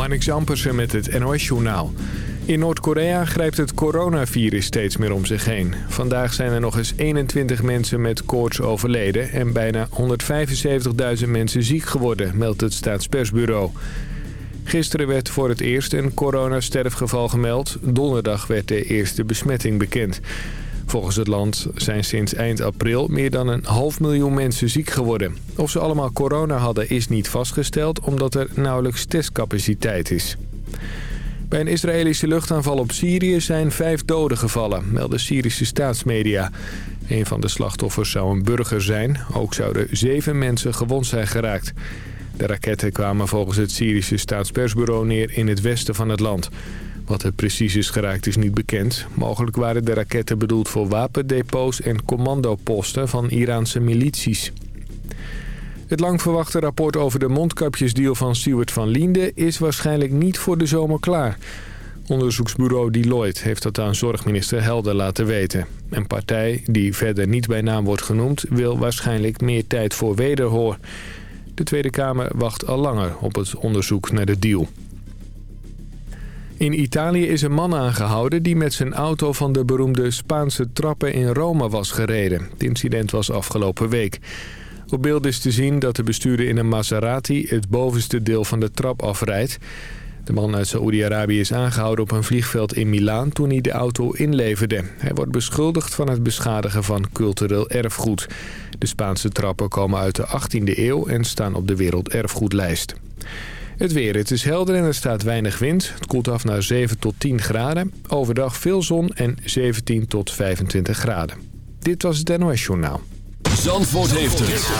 Marnix Ampersen met het NOS-journaal. In Noord-Korea grijpt het coronavirus steeds meer om zich heen. Vandaag zijn er nog eens 21 mensen met koorts overleden... en bijna 175.000 mensen ziek geworden, meldt het staatspersbureau. Gisteren werd voor het eerst een coronasterfgeval gemeld. Donderdag werd de eerste besmetting bekend. Volgens het land zijn sinds eind april meer dan een half miljoen mensen ziek geworden. Of ze allemaal corona hadden is niet vastgesteld omdat er nauwelijks testcapaciteit is. Bij een Israëlische luchtaanval op Syrië zijn vijf doden gevallen, melden Syrische staatsmedia. Een van de slachtoffers zou een burger zijn. Ook zouden zeven mensen gewond zijn geraakt. De raketten kwamen volgens het Syrische staatspersbureau neer in het westen van het land. Wat er precies is geraakt is niet bekend. Mogelijk waren de raketten bedoeld voor wapendepots en commandoposten van Iraanse milities. Het lang verwachte rapport over de mondkapjesdeal van Stuart van Liende is waarschijnlijk niet voor de zomer klaar. Onderzoeksbureau Deloitte heeft dat aan zorgminister Helder laten weten. Een partij, die verder niet bij naam wordt genoemd, wil waarschijnlijk meer tijd voor wederhoor. De Tweede Kamer wacht al langer op het onderzoek naar de deal. In Italië is een man aangehouden die met zijn auto van de beroemde Spaanse trappen in Rome was gereden. Het incident was afgelopen week. Op beeld is te zien dat de bestuurder in een Maserati het bovenste deel van de trap afrijdt. De man uit Saoedi-Arabië is aangehouden op een vliegveld in Milaan toen hij de auto inleverde. Hij wordt beschuldigd van het beschadigen van cultureel erfgoed. De Spaanse trappen komen uit de 18e eeuw en staan op de werelderfgoedlijst. Het weer. Het is helder en er staat weinig wind. Het koelt af naar 7 tot 10 graden. Overdag veel zon en 17 tot 25 graden. Dit was het NOS Journaal. Zandvoort heeft het.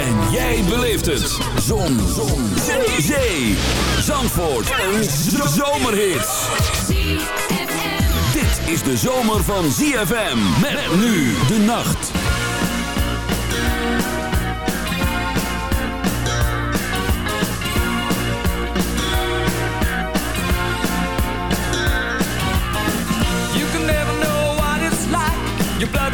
En jij beleeft het. Zon. zon. Zee. Zee. Zandvoort. Een zomerhit. Dit is de zomer van ZFM. Met nu de nacht.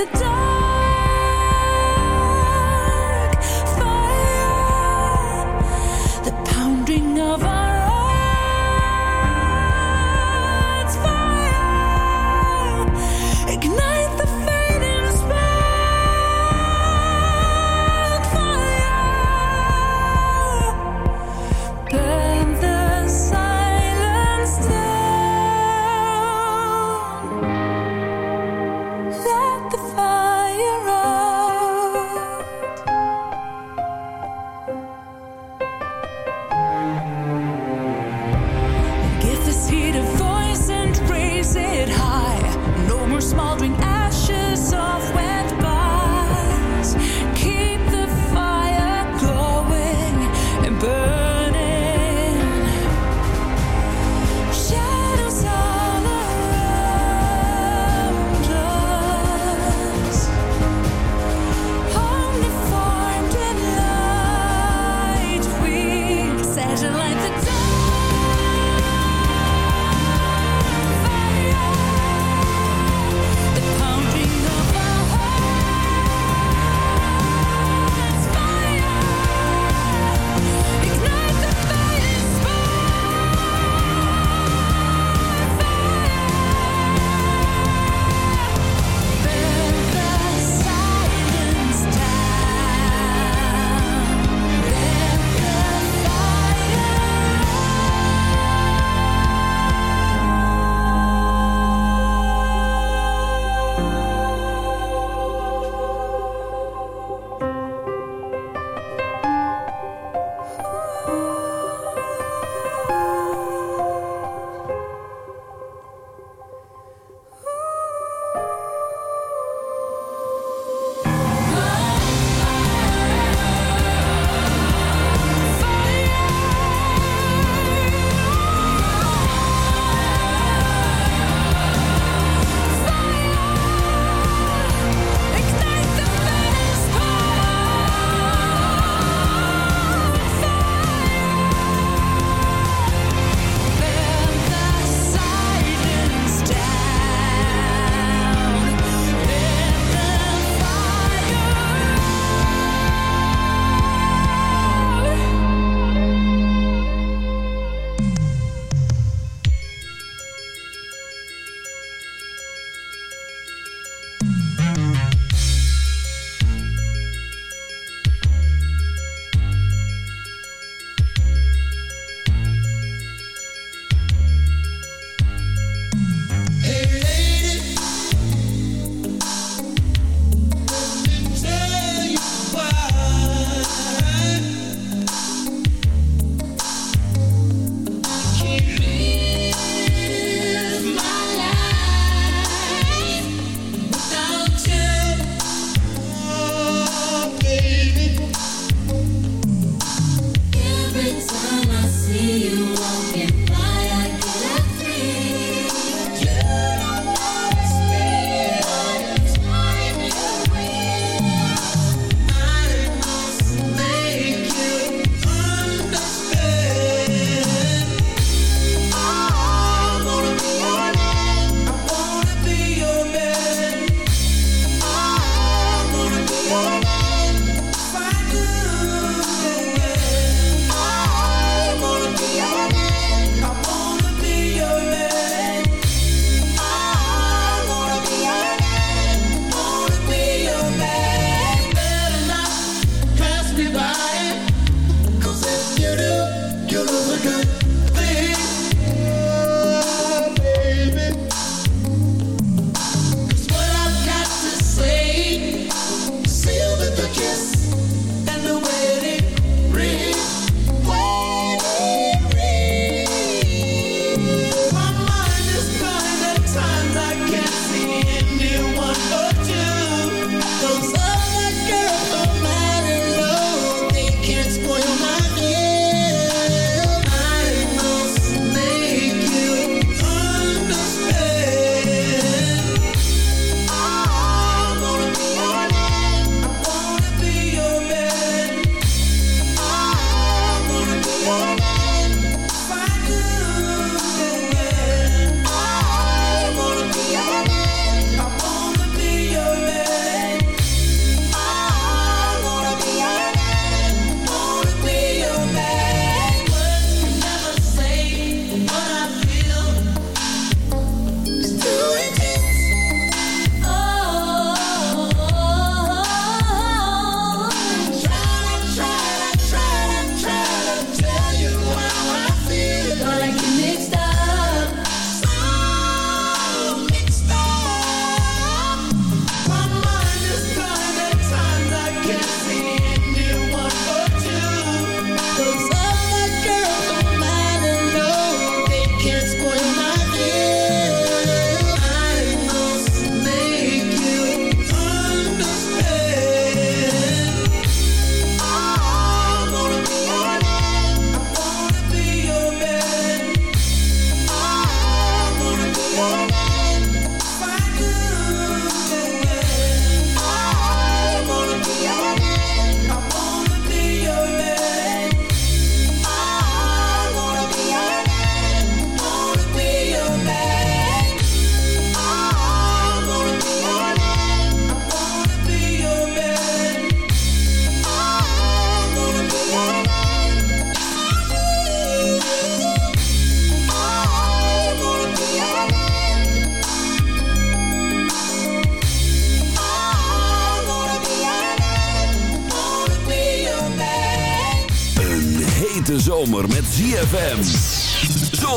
the dark.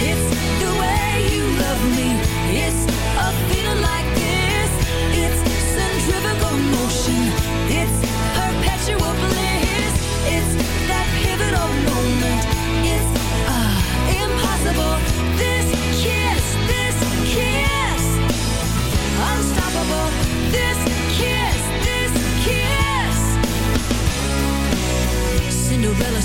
It's the way you love me. It's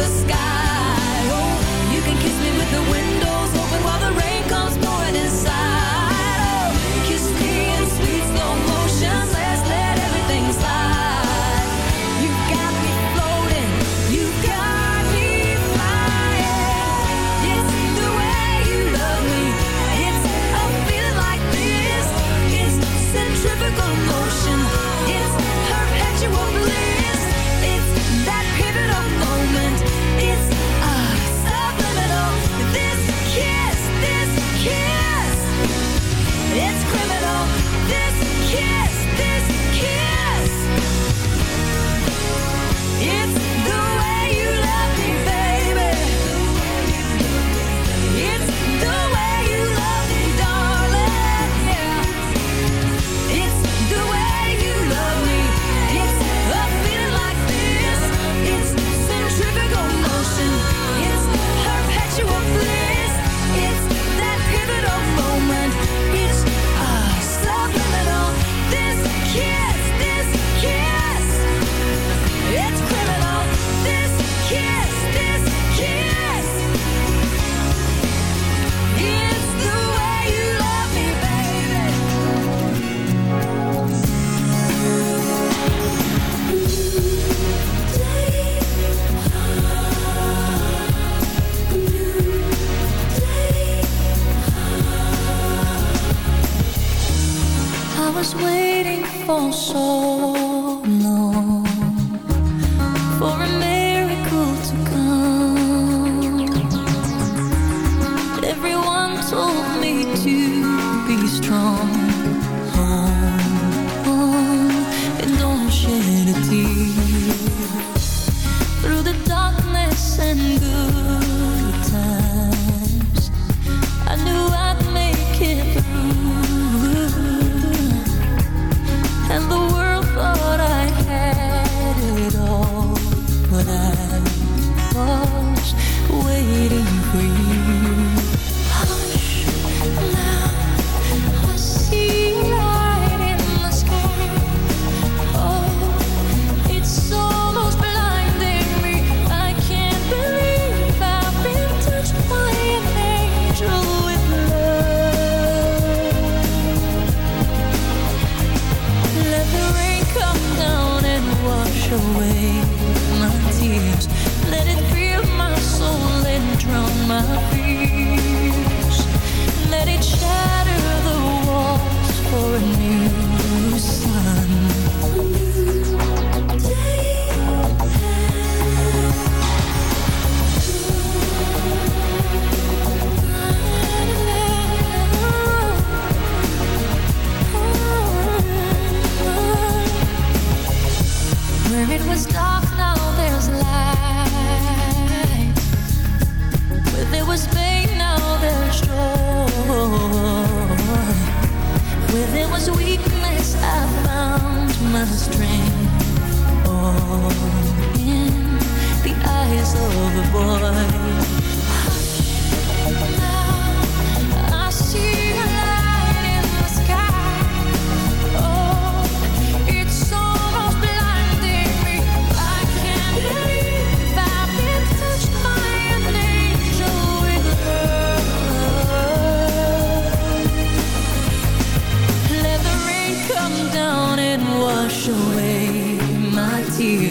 the sky. Oh, you can kiss me with the wind.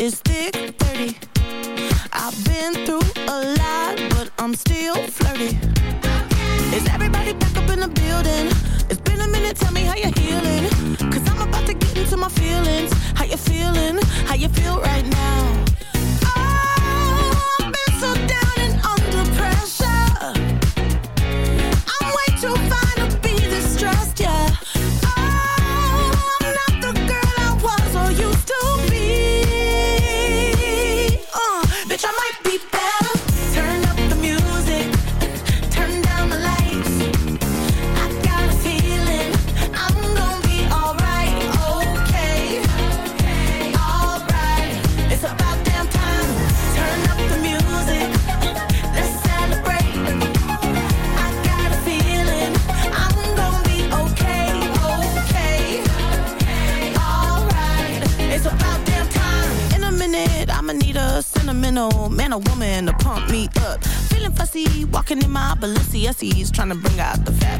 is thick, dirty. I've been through a lot, but I'm still flirty. Is everybody back up in the building? It's been a minute, tell me how you're healing. i I'm about to get into my feelings. How you feeling? How you feel right now? He's trying to bring out the fat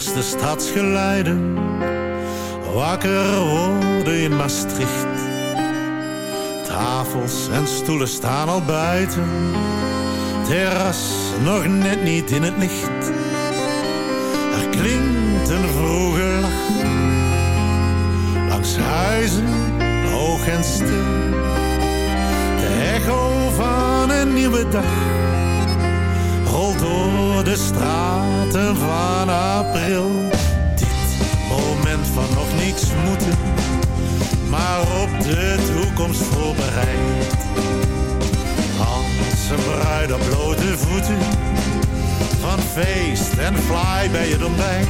Allereerste stadsgeluiden. Wakker worden in Maastricht. Tafels en stoelen staan al buiten. Terras nog net niet in het licht. Er klinkt een vroege lach. Langs huizen, hoog en stil. De echo van een nieuwe dag rolt door de straten van april. Dit moment van nog niks moeten, maar op de toekomst voorbereid. Als een bruid op blote voeten, van feest en fly bij het ontbijt.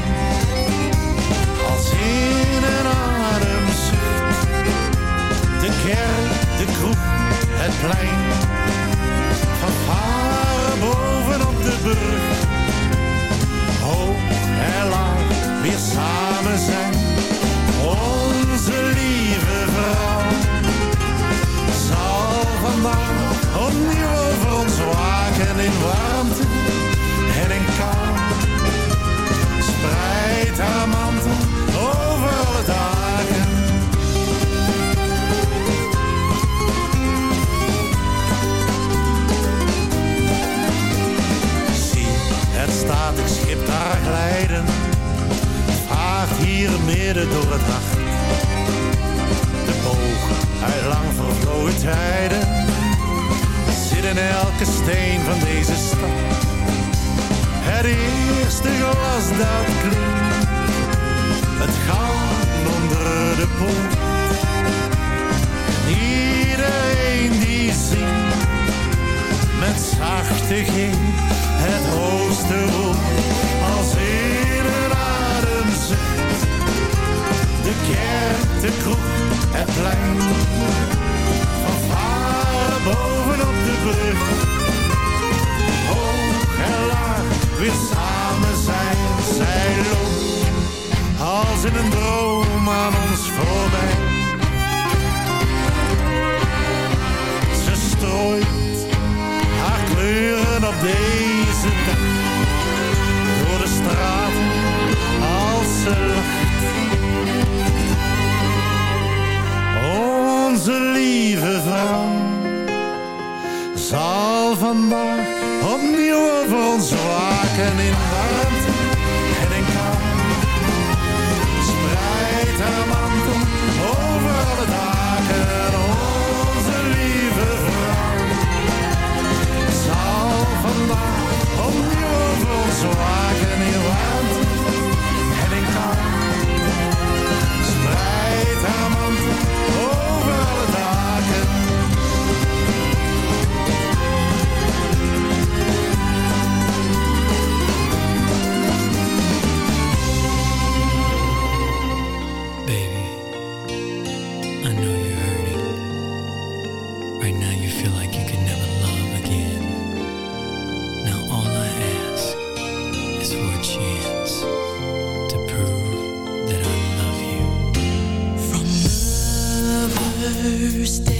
Als in een ademzucht, de kerk, de kroeg, het plein van bovenop de brug. Hoog en laag weer samen zijn. Onze lieve vrouw zal vandaag opnieuw over ons waken in warmte en in kou. Spreid haar mantel glijden. Vaart hier midden door het nacht. De boog uit lang vervlogen tijden. Zit in elke steen van deze stad. Het eerste glas dat klinkt. Het goud onder de poort. Iedereen die zingt met zachte G het hoogste woord als in een ademzucht. De kerk, de kroeg, het plein, van varen bovenop de brug. Hoog en laag, weer samen zijn, zij loopt als in een droom aan ons voorbij. Ze strooit haar kleuren op deze dag als ze. Onze lieve vrouw zal vandaag opnieuw over ons waken in de warmte en in kou. Spreid haar mantel over de dagen, onze lieve vrouw zal vandaag opnieuw over ons waken. understand.